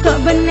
Kok benar